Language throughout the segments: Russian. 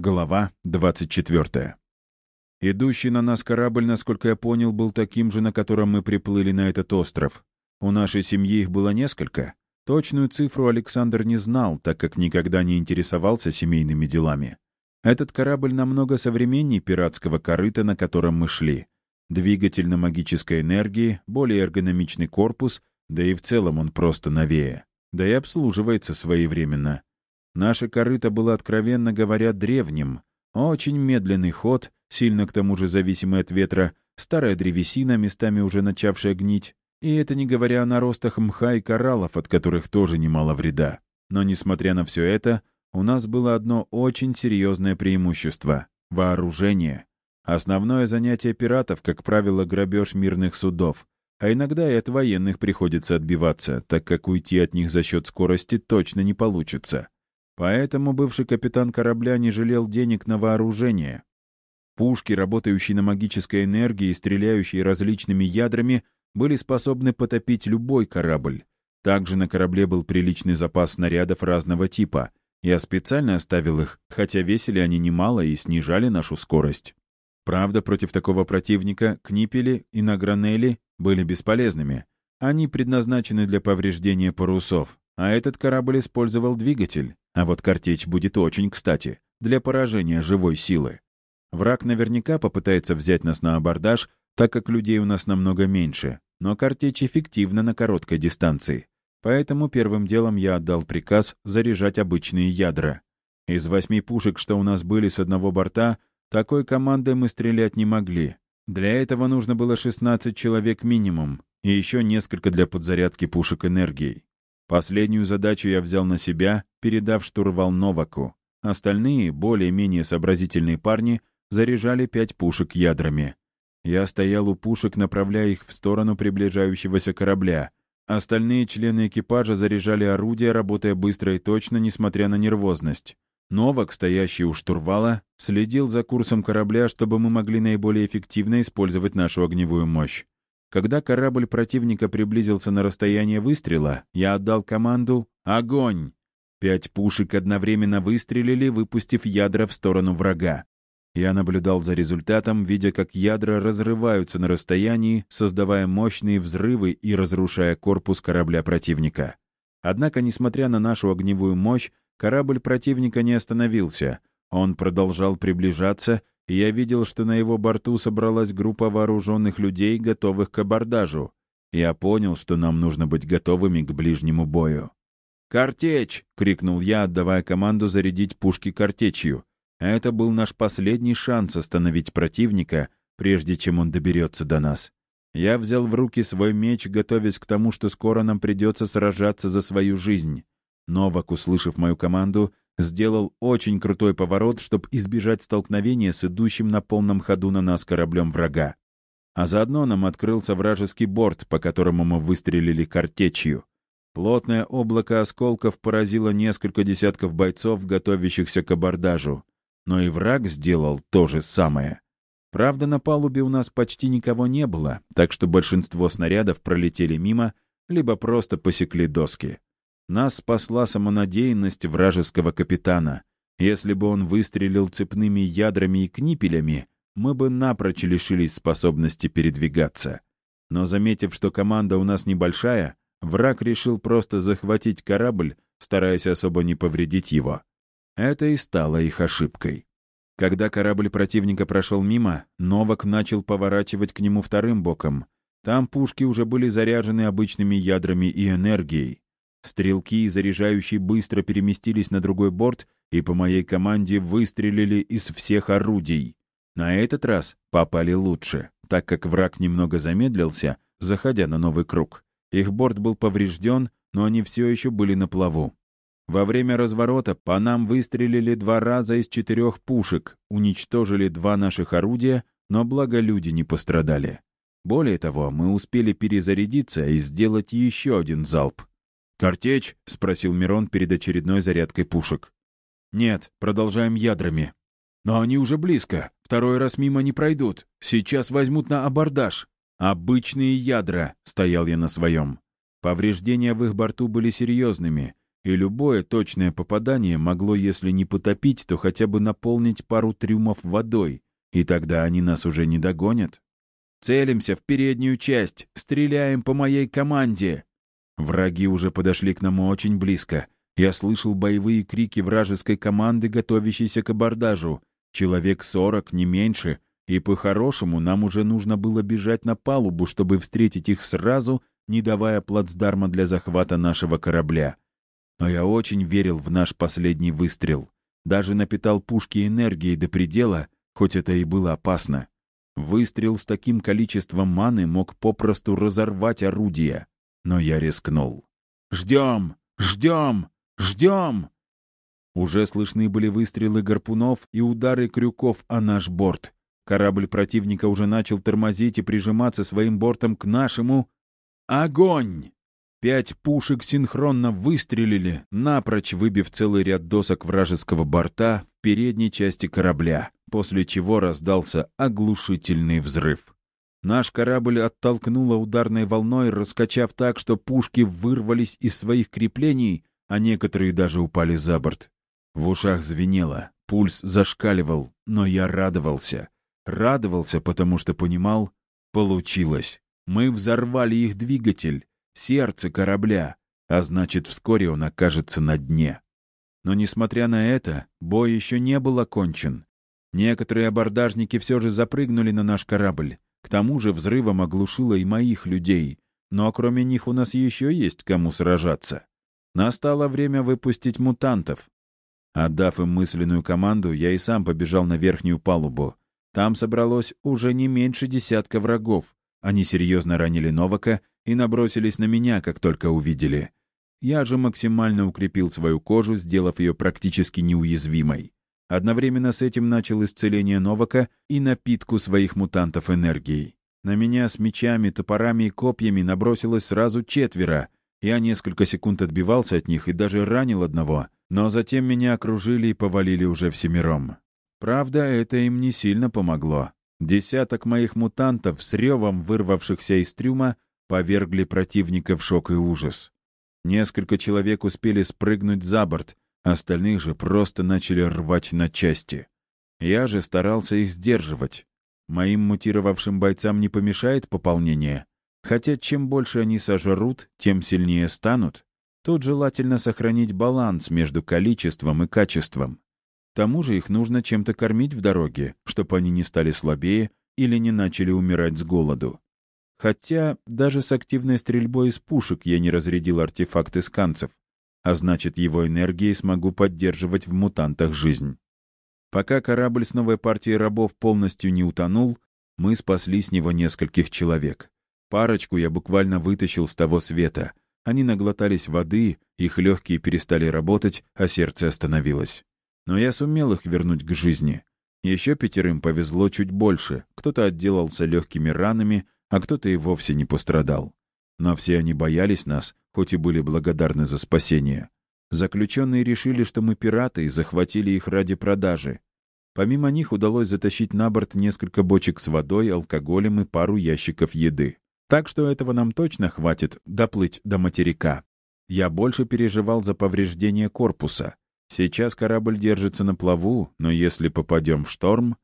Глава 24. Идущий на нас корабль, насколько я понял, был таким же, на котором мы приплыли на этот остров. У нашей семьи их было несколько. Точную цифру Александр не знал, так как никогда не интересовался семейными делами. Этот корабль намного современнее пиратского корыта, на котором мы шли. Двигатель на магической энергии, более эргономичный корпус, да и в целом он просто новее. Да и обслуживается своевременно. Наше корыто было, откровенно говоря, древним. Очень медленный ход, сильно к тому же зависимый от ветра, старая древесина, местами уже начавшая гнить. И это не говоря о наростах мха и кораллов, от которых тоже немало вреда. Но, несмотря на все это, у нас было одно очень серьезное преимущество — вооружение. Основное занятие пиратов, как правило, грабеж мирных судов. А иногда и от военных приходится отбиваться, так как уйти от них за счет скорости точно не получится. Поэтому бывший капитан корабля не жалел денег на вооружение. Пушки, работающие на магической энергии и стреляющие различными ядрами, были способны потопить любой корабль. Также на корабле был приличный запас снарядов разного типа. Я специально оставил их, хотя весили они немало и снижали нашу скорость. Правда, против такого противника книпели и награнели были бесполезными. Они предназначены для повреждения парусов, а этот корабль использовал двигатель. А вот картечь будет очень кстати для поражения живой силы. Враг наверняка попытается взять нас на абордаж, так как людей у нас намного меньше, но картечь эффективна на короткой дистанции. Поэтому первым делом я отдал приказ заряжать обычные ядра. Из восьми пушек, что у нас были с одного борта, такой командой мы стрелять не могли. Для этого нужно было 16 человек минимум, и еще несколько для подзарядки пушек энергией. Последнюю задачу я взял на себя, передав штурвал Новаку. Остальные, более-менее сообразительные парни, заряжали пять пушек ядрами. Я стоял у пушек, направляя их в сторону приближающегося корабля. Остальные члены экипажа заряжали орудия, работая быстро и точно, несмотря на нервозность. Новак, стоящий у штурвала, следил за курсом корабля, чтобы мы могли наиболее эффективно использовать нашу огневую мощь. Когда корабль противника приблизился на расстояние выстрела, я отдал команду «Огонь!». Пять пушек одновременно выстрелили, выпустив ядра в сторону врага. Я наблюдал за результатом, видя, как ядра разрываются на расстоянии, создавая мощные взрывы и разрушая корпус корабля противника. Однако, несмотря на нашу огневую мощь, корабль противника не остановился. Он продолжал приближаться, и я видел, что на его борту собралась группа вооруженных людей, готовых к абордажу. Я понял, что нам нужно быть готовыми к ближнему бою. «Картечь!» — крикнул я, отдавая команду зарядить пушки картечью. Это был наш последний шанс остановить противника, прежде чем он доберется до нас. Я взял в руки свой меч, готовясь к тому, что скоро нам придется сражаться за свою жизнь. Новак, услышав мою команду, сделал очень крутой поворот, чтобы избежать столкновения с идущим на полном ходу на нас кораблем врага. А заодно нам открылся вражеский борт, по которому мы выстрелили картечью. Плотное облако осколков поразило несколько десятков бойцов, готовящихся к абордажу. Но и враг сделал то же самое. Правда, на палубе у нас почти никого не было, так что большинство снарядов пролетели мимо, либо просто посекли доски. Нас спасла самонадеянность вражеского капитана. Если бы он выстрелил цепными ядрами и книпелями, мы бы напрочь лишились способности передвигаться. Но заметив, что команда у нас небольшая, враг решил просто захватить корабль, стараясь особо не повредить его. Это и стало их ошибкой. Когда корабль противника прошел мимо, Новак начал поворачивать к нему вторым боком. Там пушки уже были заряжены обычными ядрами и энергией. Стрелки, заряжающие, быстро переместились на другой борт и по моей команде выстрелили из всех орудий. На этот раз попали лучше, так как враг немного замедлился, заходя на новый круг. Их борт был поврежден, но они все еще были на плаву. Во время разворота по нам выстрелили два раза из четырех пушек, уничтожили два наших орудия, но благо люди не пострадали. Более того, мы успели перезарядиться и сделать еще один залп. «Картечь?» — спросил Мирон перед очередной зарядкой пушек. «Нет, продолжаем ядрами». «Но они уже близко. Второй раз мимо не пройдут. Сейчас возьмут на абордаж». «Обычные ядра», — стоял я на своем. Повреждения в их борту были серьезными, и любое точное попадание могло, если не потопить, то хотя бы наполнить пару трюмов водой, и тогда они нас уже не догонят. «Целимся в переднюю часть! Стреляем по моей команде!» Враги уже подошли к нам очень близко. Я слышал боевые крики вражеской команды, готовящейся к абордажу. Человек сорок, не меньше, и по-хорошему нам уже нужно было бежать на палубу, чтобы встретить их сразу, не давая плацдарма для захвата нашего корабля. Но я очень верил в наш последний выстрел. Даже напитал пушки энергией до предела, хоть это и было опасно. Выстрел с таким количеством маны мог попросту разорвать орудие. Но я рискнул. «Ждем! Ждем! Ждем!» Уже слышны были выстрелы гарпунов и удары крюков о наш борт. Корабль противника уже начал тормозить и прижиматься своим бортом к нашему. Огонь! Пять пушек синхронно выстрелили, напрочь выбив целый ряд досок вражеского борта в передней части корабля, после чего раздался оглушительный взрыв. Наш корабль оттолкнуло ударной волной, раскачав так, что пушки вырвались из своих креплений, а некоторые даже упали за борт. В ушах звенело, пульс зашкаливал, но я радовался. Радовался, потому что понимал, получилось. Мы взорвали их двигатель, сердце корабля, а значит, вскоре он окажется на дне. Но, несмотря на это, бой еще не был окончен. Некоторые абордажники все же запрыгнули на наш корабль. К тому же взрывом оглушило и моих людей. Но кроме них у нас еще есть кому сражаться. Настало время выпустить мутантов. Отдав им мысленную команду, я и сам побежал на верхнюю палубу. Там собралось уже не меньше десятка врагов. Они серьезно ранили Новака и набросились на меня, как только увидели. Я же максимально укрепил свою кожу, сделав ее практически неуязвимой. Одновременно с этим начал исцеление Новака и напитку своих мутантов энергией. На меня с мечами, топорами и копьями набросилось сразу четверо. Я несколько секунд отбивался от них и даже ранил одного, но затем меня окружили и повалили уже всемиром. Правда, это им не сильно помогло. Десяток моих мутантов с ревом вырвавшихся из трюма повергли противника в шок и ужас. Несколько человек успели спрыгнуть за борт, остальных же просто начали рвать на части. Я же старался их сдерживать. Моим мутировавшим бойцам не помешает пополнение, хотя чем больше они сожрут, тем сильнее станут. Тут желательно сохранить баланс между количеством и качеством. К тому же их нужно чем-то кормить в дороге, чтобы они не стали слабее или не начали умирать с голоду. Хотя даже с активной стрельбой из пушек я не разрядил артефакт исканцев, а значит, его энергией смогу поддерживать в мутантах жизнь. Пока корабль с новой партией рабов полностью не утонул, мы спасли с него нескольких человек. Парочку я буквально вытащил с того света. Они наглотались воды, их легкие перестали работать, а сердце остановилось. Но я сумел их вернуть к жизни. Еще пятерым повезло чуть больше. Кто-то отделался легкими ранами, а кто-то и вовсе не пострадал. Но все они боялись нас, хоть и были благодарны за спасение. Заключенные решили, что мы пираты и захватили их ради продажи. Помимо них удалось затащить на борт несколько бочек с водой, алкоголем и пару ящиков еды. Так что этого нам точно хватит доплыть до материка. Я больше переживал за повреждение корпуса. Сейчас корабль держится на плаву, но если попадем в шторм,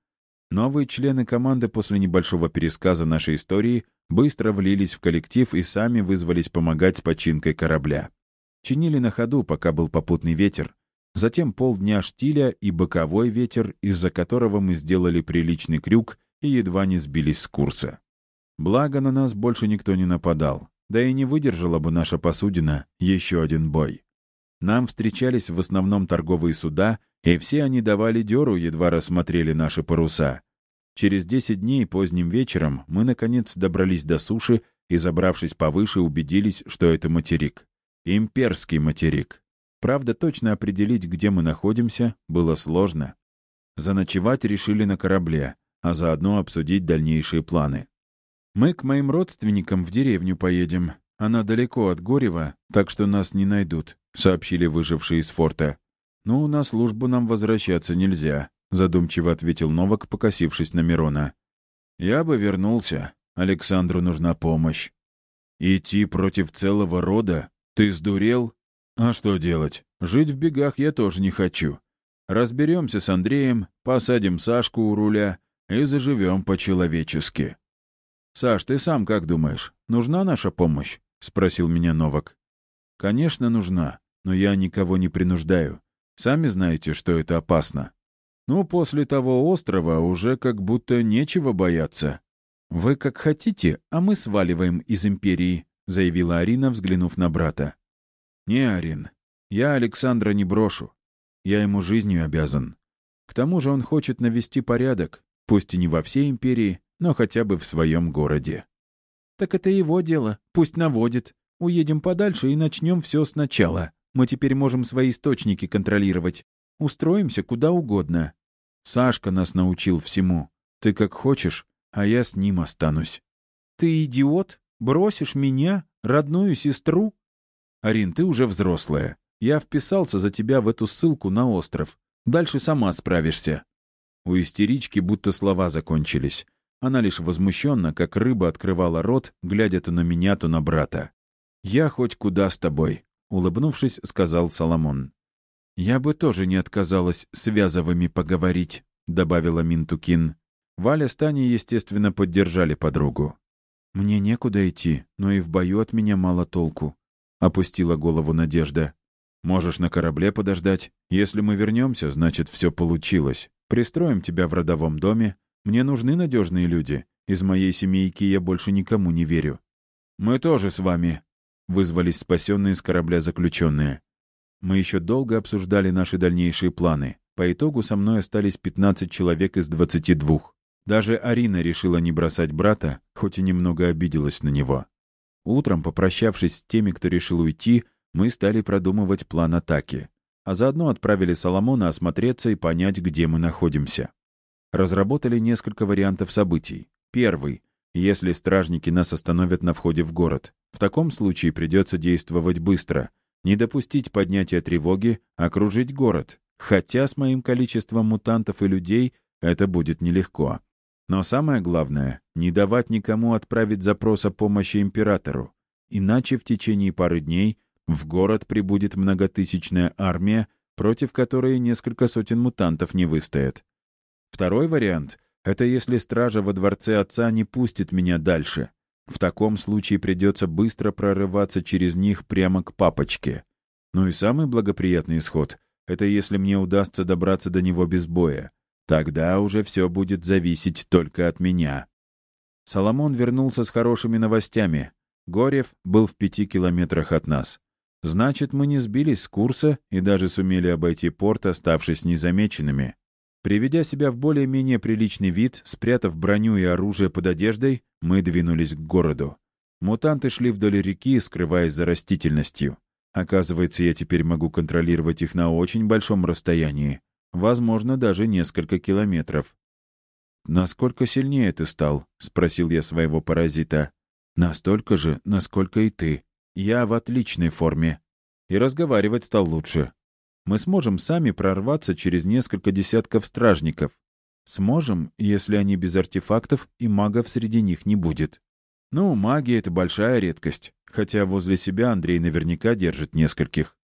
Новые члены команды после небольшого пересказа нашей истории быстро влились в коллектив и сами вызвались помогать с починкой корабля. Чинили на ходу, пока был попутный ветер. Затем полдня штиля и боковой ветер, из-за которого мы сделали приличный крюк и едва не сбились с курса. Благо, на нас больше никто не нападал. Да и не выдержала бы наша посудина еще один бой. Нам встречались в основном торговые суда, и все они давали дёру, едва рассмотрели наши паруса. Через 10 дней поздним вечером мы, наконец, добрались до суши и, забравшись повыше, убедились, что это материк. Имперский материк. Правда, точно определить, где мы находимся, было сложно. Заночевать решили на корабле, а заодно обсудить дальнейшие планы. Мы к моим родственникам в деревню поедем. Она далеко от Горева, так что нас не найдут. — сообщили выжившие из форта. «Ну, на службу нам возвращаться нельзя», — задумчиво ответил Новак, покосившись на Мирона. «Я бы вернулся. Александру нужна помощь». «Идти против целого рода? Ты сдурел?» А что делать? Жить в бегах я тоже не хочу. Разберемся с Андреем, посадим Сашку у руля и заживем по-человечески. «Саш, ты сам как думаешь, нужна наша помощь?» — спросил меня Новак. «Конечно, нужна, но я никого не принуждаю. Сами знаете, что это опасно. Ну, после того острова уже как будто нечего бояться. Вы как хотите, а мы сваливаем из Империи», — заявила Арина, взглянув на брата. «Не, Арин, я Александра не брошу. Я ему жизнью обязан. К тому же он хочет навести порядок, пусть и не во всей Империи, но хотя бы в своем городе. «Так это его дело, пусть наводит. Уедем подальше и начнем все сначала. Мы теперь можем свои источники контролировать. Устроимся куда угодно. Сашка нас научил всему. Ты как хочешь, а я с ним останусь». «Ты идиот? Бросишь меня, родную сестру?» «Арин, ты уже взрослая. Я вписался за тебя в эту ссылку на остров. Дальше сама справишься». У истерички будто слова закончились. Она лишь возмущенно, как рыба, открывала рот, глядя то на меня, то на брата. «Я хоть куда с тобой», — улыбнувшись, сказал Соломон. «Я бы тоже не отказалась с Вязовыми поговорить», — добавила Минтукин. Валя с Таней, естественно, поддержали подругу. «Мне некуда идти, но и в бою от меня мало толку», — опустила голову Надежда. «Можешь на корабле подождать. Если мы вернемся, значит, все получилось. Пристроим тебя в родовом доме, мне нужны надежные люди. Из моей семейки я больше никому не верю. Мы тоже с вами», — вызвались спасенные с корабля заключенные. Мы еще долго обсуждали наши дальнейшие планы. По итогу со мной остались 15 человек из 22. Даже Арина решила не бросать брата, хоть и немного обиделась на него. Утром, попрощавшись с теми, кто решил уйти, мы стали продумывать план атаки. А заодно отправили Соломона осмотреться и понять, где мы находимся разработали несколько вариантов событий. Первый. Если стражники нас остановят на входе в город. В таком случае придется действовать быстро. Не допустить поднятия тревоги, окружить город. Хотя с моим количеством мутантов и людей это будет нелегко. Но самое главное — не давать никому отправить запрос о помощи императору. Иначе в течение пары дней в город прибудет многотысячная армия, против которой несколько сотен мутантов не выстоят. Второй вариант — это если стража во дворце отца не пустит меня дальше. В таком случае придется быстро прорываться через них прямо к папочке. Ну и самый благоприятный исход — это если мне удастся добраться до него без боя. Тогда уже все будет зависеть только от меня. Соломон вернулся с хорошими новостями. Горев был в пяти километрах от нас. Значит, мы не сбились с курса и даже сумели обойти порт, оставшись незамеченными. Приведя себя в более-менее приличный вид, спрятав броню и оружие под одеждой, мы двинулись к городу. Мутанты шли вдоль реки, скрываясь за растительностью. Оказывается, я теперь могу контролировать их на очень большом расстоянии. Возможно, даже несколько километров. «Насколько сильнее ты стал?» — спросил я своего паразита. «Настолько же, насколько и ты. Я в отличной форме. И разговаривать стал лучше мы сможем сами прорваться через несколько десятков стражников. Сможем, если они без артефактов и магов среди них не будет. Ну, магия — это большая редкость, хотя возле себя Андрей наверняка держит нескольких.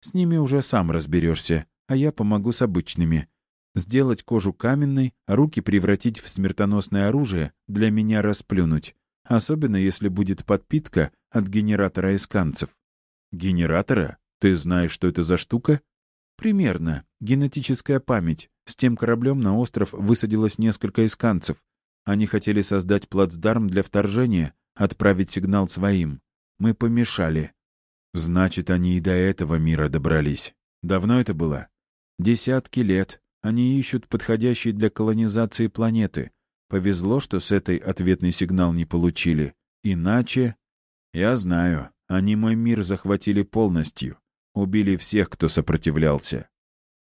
С ними уже сам разберешься, а я помогу с обычными. Сделать кожу каменной, руки превратить в смертоносное оружие — для меня расплюнуть. Особенно, если будет подпитка от генератора исканцев. Генератора? Ты знаешь, что это за штука? Примерно. Генетическая память. С тем кораблем на остров высадилось несколько исканцев. Они хотели создать плацдарм для вторжения, отправить сигнал своим. Мы помешали. Значит, они и до этого мира добрались. Давно это было? Десятки лет. Они ищут подходящие для колонизации планеты. Повезло, что с этой ответный сигнал не получили. Иначе... Я знаю, они мой мир захватили полностью. Убили всех, кто сопротивлялся.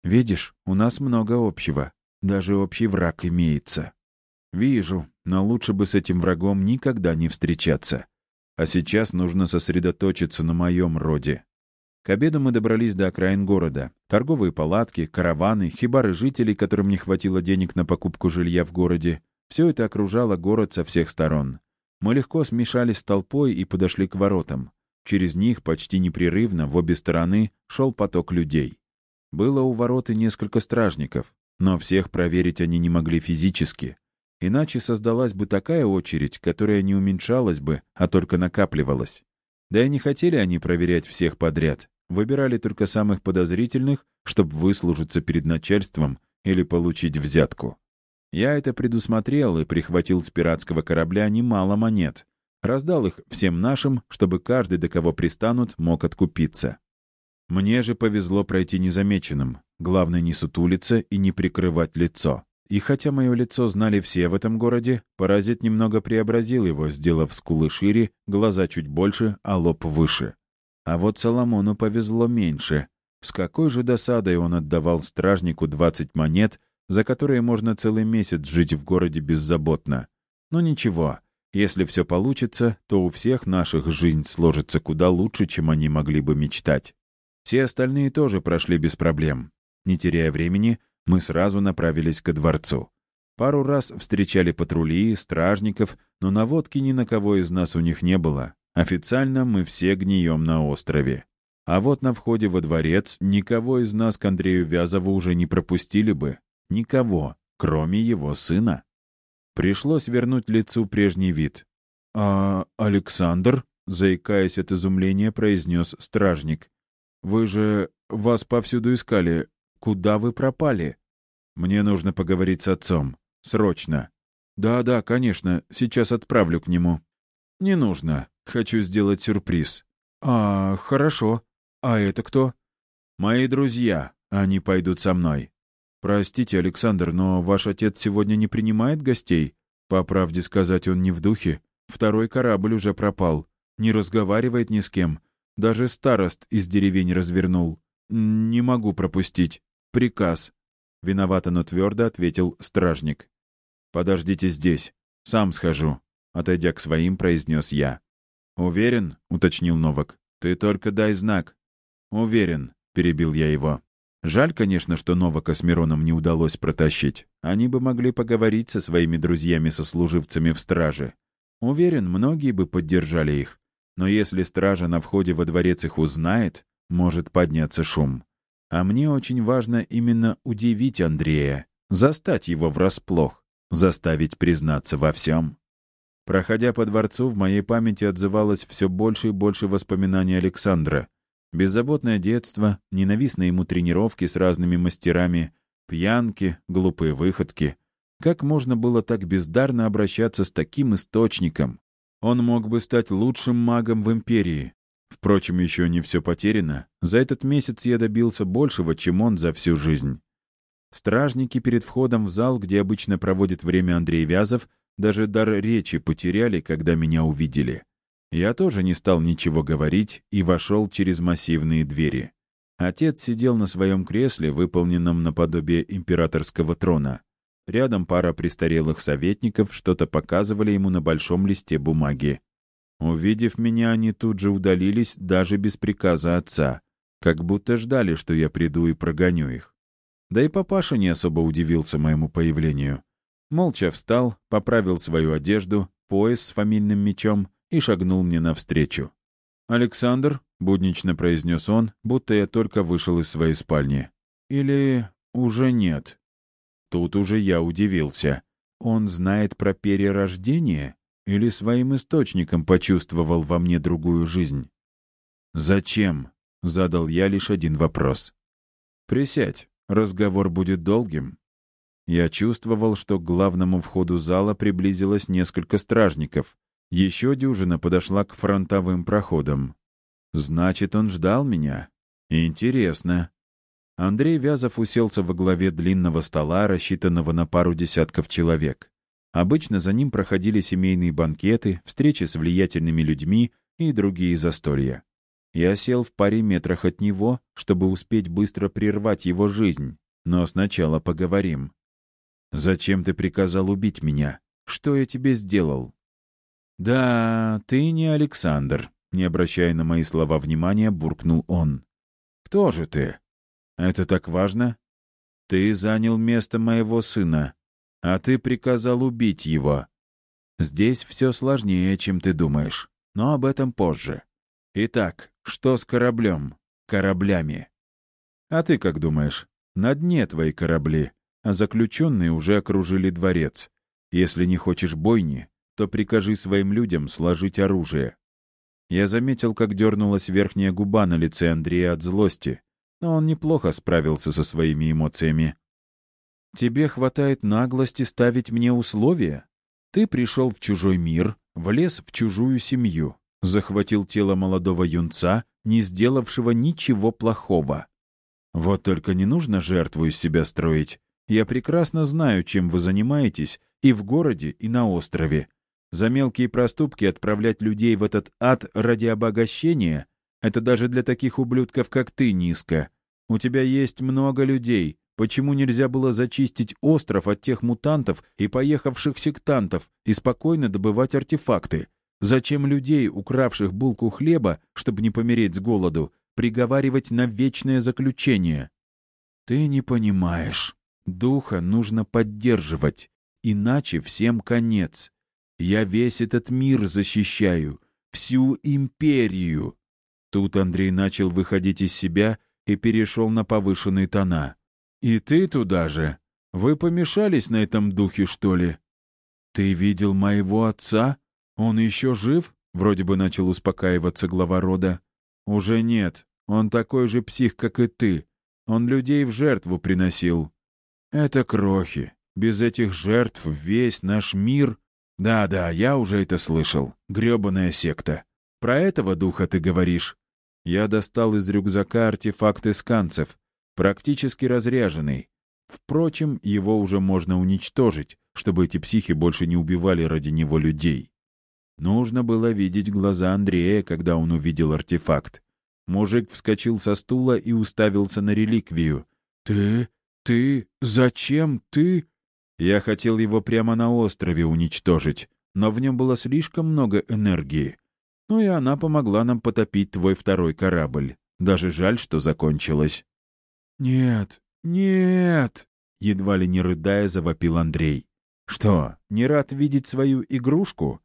Видишь, у нас много общего. Даже общий враг имеется. Вижу, но лучше бы с этим врагом никогда не встречаться. А сейчас нужно сосредоточиться на моем роде. К обеду мы добрались до окраин города. Торговые палатки, караваны, хибары жителей, которым не хватило денег на покупку жилья в городе. Все это окружало город со всех сторон. Мы легко смешались с толпой и подошли к воротам. Через них почти непрерывно в обе стороны шел поток людей. Было у ворот и несколько стражников, но всех проверить они не могли физически. Иначе создалась бы такая очередь, которая не уменьшалась бы, а только накапливалась. Да и не хотели они проверять всех подряд. Выбирали только самых подозрительных, чтобы выслужиться перед начальством или получить взятку. Я это предусмотрел и прихватил с пиратского корабля немало монет. Раздал их всем нашим, чтобы каждый, до кого пристанут, мог откупиться. Мне же повезло пройти незамеченным. Главное не сутулиться и не прикрывать лицо. И хотя мое лицо знали все в этом городе, паразит немного преобразил его, сделав скулы шире, глаза чуть больше, а лоб выше. А вот Соломону повезло меньше. С какой же досадой он отдавал стражнику 20 монет, за которые можно целый месяц жить в городе беззаботно. Но ничего, если все получится, то у всех наших жизнь сложится куда лучше, чем они могли бы мечтать. Все остальные тоже прошли без проблем. Не теряя времени, мы сразу направились ко дворцу. Пару раз встречали патрули, стражников, но наводки ни на кого из нас у них не было. Официально мы все гнием на острове. А вот на входе во дворец никого из нас к Андрею Вязову уже не пропустили бы. Никого, кроме его сына. Пришлось вернуть лицу прежний вид. «А Александр?» — заикаясь от изумления, произнес стражник. «Вы же... вас повсюду искали. Куда вы пропали?» Мне нужно поговорить с отцом. Срочно. Да-да, конечно, сейчас отправлю к нему. Не нужно. Хочу сделать сюрприз. А, хорошо. А это кто? Мои друзья. Они пойдут со мной. Простите, Александр, но ваш отец сегодня не принимает гостей? По правде сказать, он не в духе. Второй корабль уже пропал. Не разговаривает ни с кем. Даже старост из деревень развернул. Не могу пропустить. Приказ. Виновато, но твердо ответил стражник. «Подождите здесь. Сам схожу», — отойдя к своим, произнес я. «Уверен?» — уточнил Новак. «Ты только дай знак». «Уверен», — перебил я его. Жаль, конечно, что Новака с Мироном не удалось протащить. Они бы могли поговорить со своими друзьями-сослуживцами в страже. Уверен, многие бы поддержали их. Но если стража на входе во дворец их узнает, может подняться шум. А мне очень важно именно удивить Андрея, застать его врасплох, заставить признаться во всем. Проходя по дворцу, в моей памяти отзывалось все больше и больше воспоминаний Александра. Беззаботное детство, ненавистные ему тренировки с разными мастерами, пьянки, глупые выходки. Как можно было так бездарно обращаться с таким источником? Он мог бы стать лучшим магом в Империи, Впрочем, еще не все потеряно. За этот месяц я добился большего, чем он за всю жизнь. Стражники перед входом в зал, где обычно проводит время Андрей Вязов, даже дар речи потеряли, когда меня увидели. Я тоже не стал ничего говорить и вошел через массивные двери. Отец сидел на своем кресле, выполненном наподобие императорского трона. Рядом пара престарелых советников что-то показывали ему на большом листе бумаги. Увидев меня, они тут же удалились, даже без приказа отца, как будто ждали, что я приду и прогоню их. Да и папаша не особо удивился моему появлению. Молча встал, поправил свою одежду, пояс с фамильным мечом и шагнул мне навстречу. «Александр», — буднично произнес он, будто я только вышел из своей спальни. «Или уже нет?» Тут уже я удивился. Он знает про перерождение? Или своим источником почувствовал во мне другую жизнь? «Зачем?» — задал я лишь один вопрос. «Присядь, разговор будет долгим». Я чувствовал, что к главному входу зала приблизилось несколько стражников. Еще дюжина подошла к фронтовым проходам. Значит, он ждал меня. Интересно. Андрей Вязов уселся во главе длинного стола, рассчитанного на пару десятков человек. Обычно за ним проходили семейные банкеты, встречи с влиятельными людьми и другие застолья. Я сел в паре метрах от него, чтобы успеть быстро прервать его жизнь. Но сначала поговорим. «Зачем ты приказал убить меня? Что я тебе сделал?» «Да, ты не Александр», — не обращая на мои слова внимания, буркнул он. «Кто же ты?» «Это так важно?» «Ты занял место моего сына, а ты приказал убить его. Здесь все сложнее, чем ты думаешь, но об этом позже. Итак, что с кораблем? Кораблями. А ты как думаешь? На дне твои корабли, а заключенные уже окружили дворец. Если не хочешь бойни, то прикажи своим людям сложить оружие. Я заметил, как дернулась верхняя губа на лице Андрея от злости, но он неплохо справился со своими эмоциями. «Тебе хватает наглости ставить мне условия? Ты пришел в чужой мир, влез в чужую семью, захватил тело молодого юнца, не сделавшего ничего плохого. Вот только не нужно жертву из себя строить. Я прекрасно знаю, чем вы занимаетесь и в городе, и на острове. За мелкие проступки отправлять людей в этот ад ради обогащения — это даже для таких ублюдков, как ты, низко. У тебя есть много людей. Почему нельзя было зачистить остров от тех мутантов и поехавших сектантов и спокойно добывать артефакты? Зачем людей, укравших булку хлеба, чтобы не помереть с голоду, приговаривать на вечное заключение? Ты не понимаешь. Духа нужно поддерживать, иначе всем конец. Я весь этот мир защищаю, всю империю. Тут Андрей начал выходить из себя и перешел на повышенные тона. «И ты туда же? Вы помешались на этом духе, что ли? Ты видел моего отца? Он еще жив?» Вроде бы начал успокаиваться глава рода. «Уже нет. Он такой же псих, как и ты. Он людей в жертву приносил. Это крохи. Без этих жертв весь наш мир «Да-да, я уже это слышал. Грёбаная секта. Про этого духа ты говоришь?» Я достал из рюкзака артефакты сканцев, практически разряженный. Впрочем, его уже можно уничтожить, чтобы эти психи больше не убивали ради него людей. Нужно было видеть глаза Андрея, когда он увидел артефакт. Мужик вскочил со стула и уставился на реликвию. «Ты? Ты? Зачем ты?» Я хотел его прямо на острове уничтожить, но в нем было слишком много энергии. Ну и она помогла нам потопить твой второй корабль. Даже жаль, что закончилось». «Нет, нет!» — едва ли не рыдая завопил Андрей. «Что, не рад видеть свою игрушку?»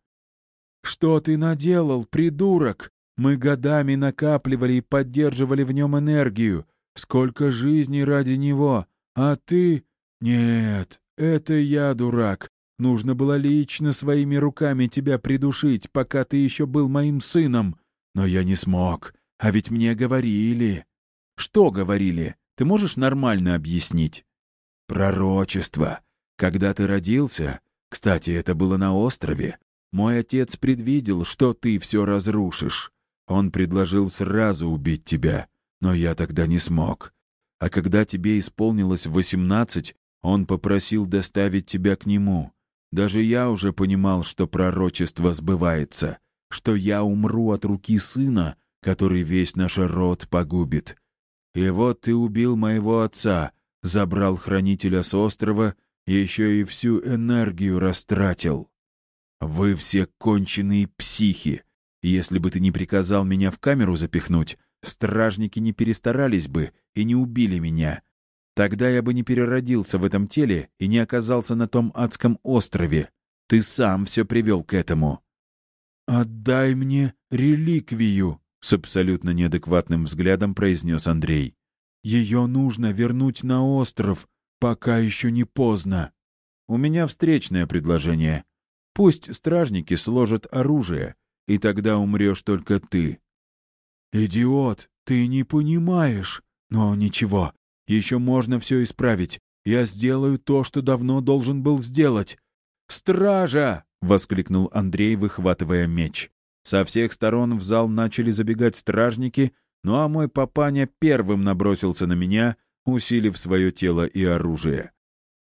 «Что ты наделал, придурок? Мы годами накапливали и поддерживали в нем энергию. Сколько жизней ради него, а ты... Нет, «Это я, дурак. Нужно было лично своими руками тебя придушить, пока ты еще был моим сыном. Но я не смог. А ведь мне говорили». «Что говорили? Ты можешь нормально объяснить?» «Пророчество. Когда ты родился, кстати, это было на острове, мой отец предвидел, что ты все разрушишь. Он предложил сразу убить тебя, но я тогда не смог. А когда тебе исполнилось восемнадцать, он попросил доставить тебя к нему. Даже я уже понимал, что пророчество сбывается, что я умру от руки сына, который весь наш род погубит. И вот ты убил моего отца, забрал хранителя с острова, еще и всю энергию растратил. Вы все конченые психи. Если бы ты не приказал меня в камеру запихнуть, стражники не перестарались бы и не убили меня. Тогда я бы не переродился в этом теле и не оказался на том адском острове. Ты сам все привел к этому». «Отдай мне реликвию», — с абсолютно неадекватным взглядом произнес Андрей. «Ее нужно вернуть на остров, пока еще не поздно». «У меня встречное предложение. Пусть стражники сложат оружие, и тогда умрешь только ты». «Идиот, ты не понимаешь. Но ничего, еще можно все исправить. Я сделаю то, что давно должен был сделать. «Стража!» — воскликнул Андрей, выхватывая меч. Со всех сторон в зал начали забегать стражники, ну а мой папаня первым набросился на меня, усилив свое тело и оружие.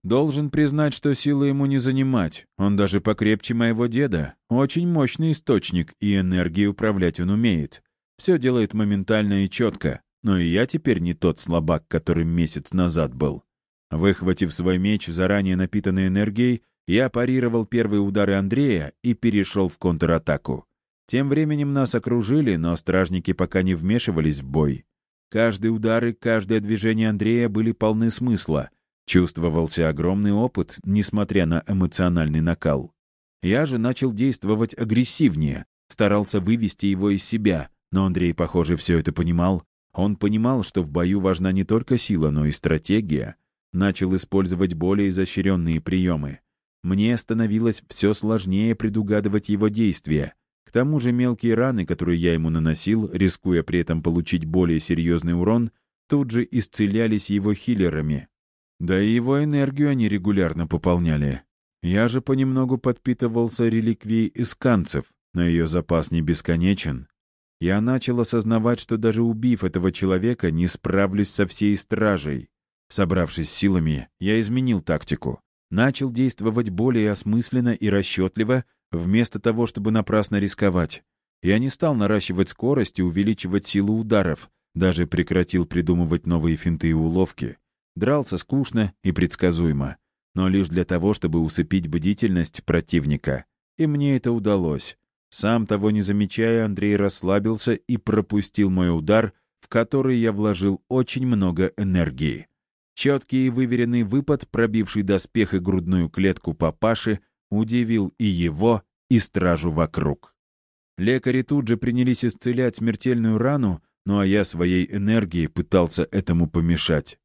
Должен признать, что силы ему не занимать. Он даже покрепче моего деда. Очень мощный источник, и энергией управлять он умеет. Все делает моментально и четко. Но и я теперь не тот слабак, которым месяц назад был. Выхватив свой меч, заранее напитанный энергией, я парировал первые удары Андрея и перешел в контратаку. Тем временем нас окружили, но стражники пока не вмешивались в бой. Каждый удар и каждое движение Андрея были полны смысла. Чувствовался огромный опыт, несмотря на эмоциональный накал. Я же начал действовать агрессивнее, старался вывести его из себя, Но Андрей, похоже, все это понимал. Он понимал, что в бою важна не только сила, но и стратегия. Начал использовать более изощренные приемы. Мне становилось все сложнее предугадывать его действия. К тому же мелкие раны, которые я ему наносил, рискуя при этом получить более серьезный урон, тут же исцелялись его хиллерами. Да и его энергию они регулярно пополняли. Я же понемногу подпитывался реликвией исканцев, но ее запас не бесконечен. Я начал осознавать, что даже убив этого человека, не справлюсь со всей стражей. Собравшись силами, я изменил тактику. Начал действовать более осмысленно и расчетливо, вместо того, чтобы напрасно рисковать. Я не стал наращивать скорость и увеличивать силу ударов, даже прекратил придумывать новые финты и уловки. Дрался скучно и предсказуемо, но лишь для того, чтобы усыпить бдительность противника. И мне это удалось. Сам того не замечая, Андрей расслабился и пропустил мой удар, в который я вложил очень много энергии. Четкий и выверенный выпад, пробивший доспех и грудную клетку папаши, удивил и его, и стражу вокруг. Лекари тут же принялись исцелять смертельную рану, ну а я своей энергией пытался этому помешать.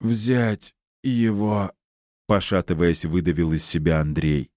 «Взять его!» — пошатываясь, выдавил из себя Андрей.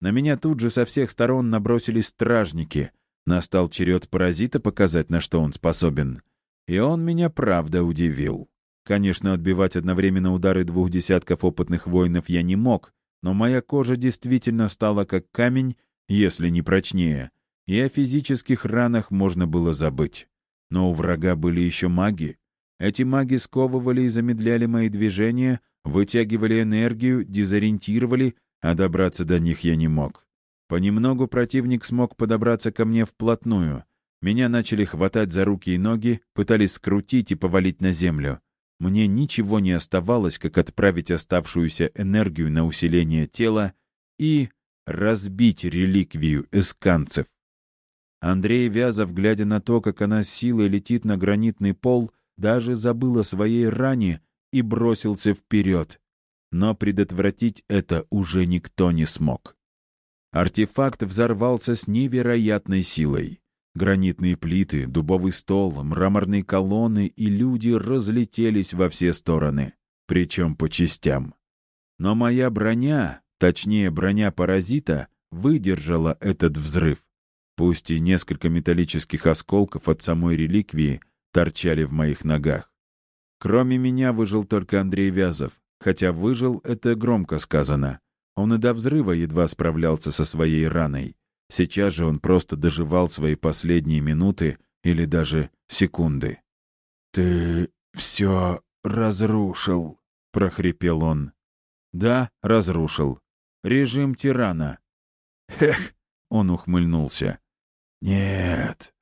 На меня тут же со всех сторон набросились стражники. Настал черед паразита показать, на что он способен. И он меня правда удивил. Конечно, отбивать одновременно удары двух десятков опытных воинов я не мог, но моя кожа действительно стала как камень, если не прочнее, и о физических ранах можно было забыть. Но у врага были еще маги. Эти маги сковывали и замедляли мои движения, вытягивали энергию, дезориентировали, а добраться до них я не мог. Понемногу противник смог подобраться ко мне вплотную. Меня начали хватать за руки и ноги, пытались скрутить и повалить на землю. Мне ничего не оставалось, как отправить оставшуюся энергию на усиление тела и разбить реликвию эсканцев. Андрей Вязов, глядя на то, как она силой летит на гранитный пол, даже забыл о своей ране и бросился вперед но предотвратить это уже никто не смог. Артефакт взорвался с невероятной силой. Гранитные плиты, дубовый стол, мраморные колонны и люди разлетелись во все стороны, причем по частям. Но моя броня, точнее броня паразита, выдержала этот взрыв. Пусть и несколько металлических осколков от самой реликвии торчали в моих ногах. Кроме меня выжил только Андрей Вязов, Хотя выжил, это громко сказано. Он и до взрыва едва справлялся со своей раной. Сейчас же он просто доживал свои последние минуты или даже секунды. «Ты все разрушил», — прохрипел он. «Да, разрушил. Режим тирана». «Эх!» — он ухмыльнулся. «Нет,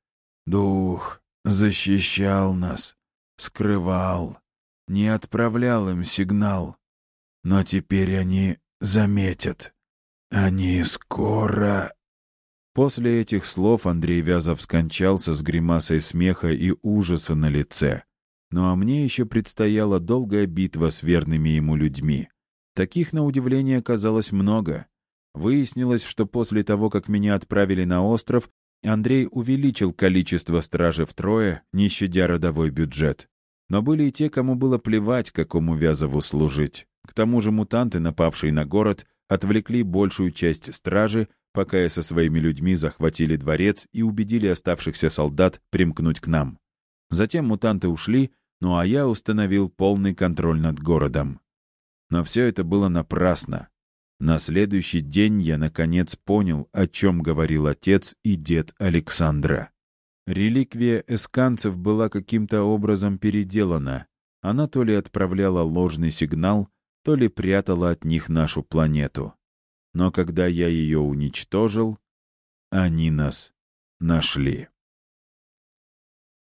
дух защищал нас, скрывал, не отправлял им сигнал. Но теперь они заметят. Они скоро...» После этих слов Андрей Вязов скончался с гримасой смеха и ужаса на лице. Ну а мне еще предстояла долгая битва с верными ему людьми. Таких, на удивление, оказалось много. Выяснилось, что после того, как меня отправили на остров, Андрей увеличил количество стражи втрое, не щадя родовой бюджет. Но были и те, кому было плевать, какому Вязову служить. К тому же мутанты, напавшие на город, отвлекли большую часть стражи, пока я со своими людьми захватили дворец и убедили оставшихся солдат примкнуть к нам. Затем мутанты ушли, ну а я установил полный контроль над городом. Но все это было напрасно. На следующий день я наконец понял, о чем говорил отец и дед Александра. Реликвия эсканцев была каким-то образом переделана. Она то ли отправляла ложный сигнал, то ли прятала от них нашу планету. Но когда я ее уничтожил, они нас нашли.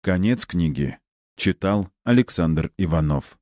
Конец книги. Читал Александр Иванов.